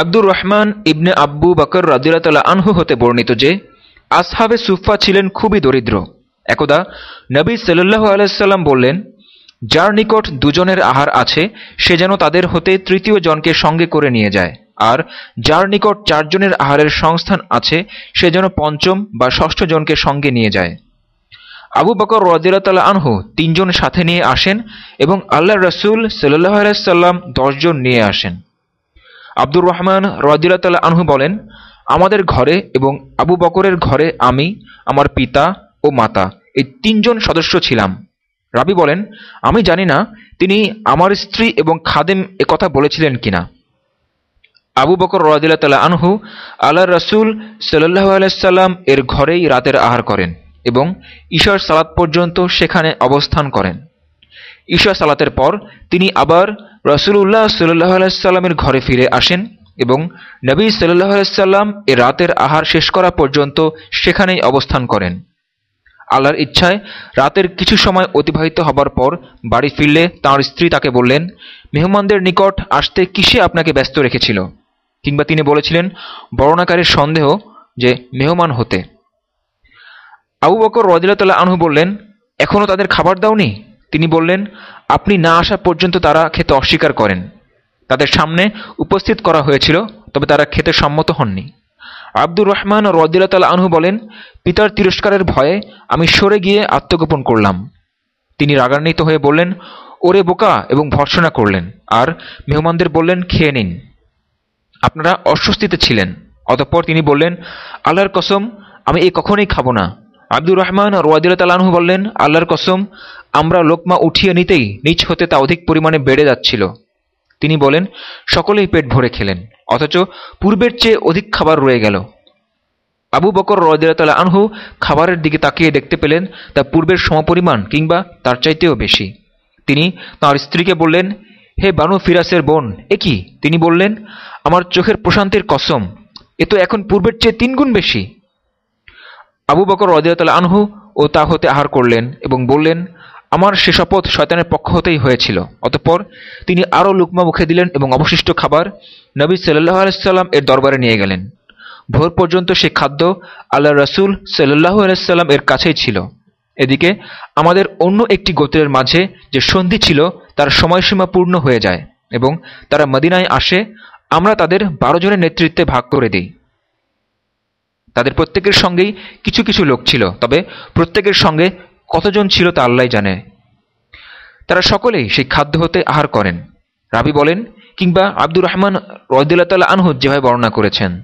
আব্দুর রহমান ইবনে আব্বু বাকর রাদিল্লা আনহু হতে বর্ণিত যে, আসহাবে সুফা ছিলেন খুবই দরিদ্র। একদা নবী সাল্লু আলাইসাল্লাম বললেন, যার নিকট দুজনের আহার আছে, সে যেন তাদের হতে তৃতীয় জনকে সঙ্গে করে নিয়ে যায়। আর যার নিকট চারজনের আহারের সংস্থান আছে, সে যেন পঞ্চম বা ষষ্ঠ জনকে সঙ্গে নিয়ে যায়। আবু বকর রদিল্লা আনহু তিনজন সাথে নিয়ে আসেন এবং আল্লাহ রসুল সাল্লাহ আলাইসাল্লাম দশজন নিয়ে আসেন। আব্দুর রহমান রদিল্লা আনহু বলেন, আমাদের ঘরে এবং আবু বকরের ঘরে আমি, আমার পিতা ও মাতা, এই তিনজন সদস্য ছিলাম। রাবি বলেন, আমি জানি না তিনি আমার স্ত্রী এবং খাদেম কথা বলেছিলেন কিনা। আবু বকর রদিল্লা আনহু আল্লাহ রসুল সাল্লাহ আলাইসাল্লাম এর ঘরেই রাতের আহার করেন এবং ঈশ্বর সালাত পর্যন্ত সেখানে অবস্থান করেন। ঈশ্বর সালাতের পর তিনি আবার রসুল্লাহ সাল্লাহ আলাইসাল্লামের ঘরে ফিরে আসেন এবং নবী সাল্লাহ আলাইসাল্লাম এ রাতের আহার শেষ করা পর্যন্ত সেখানেই অবস্থান করেন। আল্লাহর ইচ্ছায় রাতের কিছু সময় অতিবাহিত হবার পর বাড়ি ফিরলে তাঁর স্ত্রী তাকে বললেন, মেহমানদের নিকট আসতে কিসে আপনাকে ব্যস্ত রেখেছিল? কিংবা তিনি বলেছিলেন, বর্ণাকারীর সন্দেহ যে মেহমান হতে। আবু বকর রদিল্লা আনহু বললেন এখনও তাদের খাবার দাওনি? তিনি বললেন, আপনি না আসা পর্যন্ত তারা খেতে অস্বীকার করেন। তাদের সামনে উপস্থিত করা হয়েছিল, তবে তারা খেতে সম্মত হননি। আব্দুর রহমান রদিল্লা আনহু বলেন, পিতার তিরস্কারের ভয়ে আমি সরে গিয়ে আত্মগোপন করলাম। তিনি রাগান্বিত হয়ে বললেন, ওরে বোকা এবং ভর্সনা করলেন। আর মেহমানদের বললেন, খেয়ে নিন। আপনারা অস্বস্তিতে ছিলেন। অতঃপর তিনি বললেন, আল্লাহর কসম, আমি এ কখনোই খাব না। আব্দুর রহমান রোয়াদিল্লাহু বললেন, আল্লাহর কসম, আমরা লোকমা উঠিয়ে নিতেই নিচ হতে তা অধিক পরিমাণে বেড়ে যাচ্ছিল। তিনি বলেন, সকলেই পেট ভরে খেলেন, অথচ পূর্বের চেয়ে অধিক খাবার রয়ে গেল। আবু বকর রদিয়াতাল্লাহ আনহু খাবারের দিকে তাকিয়ে দেখতে পেলেন, তা পূর্বের সমপরিমাণ কিংবা তার চাইতেও বেশি। তিনি তাঁর স্ত্রীকে বললেন, হে বানু ফিরাসের বোন, এ কি? তিনি বললেন, আমার চোখের প্রশান্তির কসম, এ তো এখন পূর্বের চেয়ে তিনগুণ বেশি। আবু বকর রদিয়াতাল্লাহ আনহু ও তা হতে আহার করলেন এবং বললেন, আমার সে শপথ শয়তানের পক্ষ হতেই হয়েছিল। অতঃপর তিনি আরও লুকমা মুখে দিলেন এবং অবশিষ্ট খাবার নবী সাল্লাহ আলাইসাল্লাম এর দরবারে নিয়ে গেলেন। ভোর পর্যন্ত সে খাদ্য আল্লাহ রসুল সাল্লাহ আলাইসাল্লাম এর কাছেই ছিল। এদিকে আমাদের অন্য একটি গোত্রের মাঝে যে সন্ধি ছিল, তার সময়সীমা পূর্ণ হয়ে যায় এবং তারা মদিনায় আসে। আমরা তাদের বারো জনের নেতৃত্বে ভাগ করে দিই। তাদের প্রত্যেকের সঙ্গেই কিছু কিছু লোক ছিল, তবে প্রত্যেকের সঙ্গে কতজন ছিল তা আল্লাহ জানে। তারা সকলেই সেই খাদ্য হতে আহার করেন। রাবি বলেন, কিংবা আব্দুর রহমান রদিল্লা তাল্লাহ আনহুদ যেভাবে বর্ণনা করেছেন।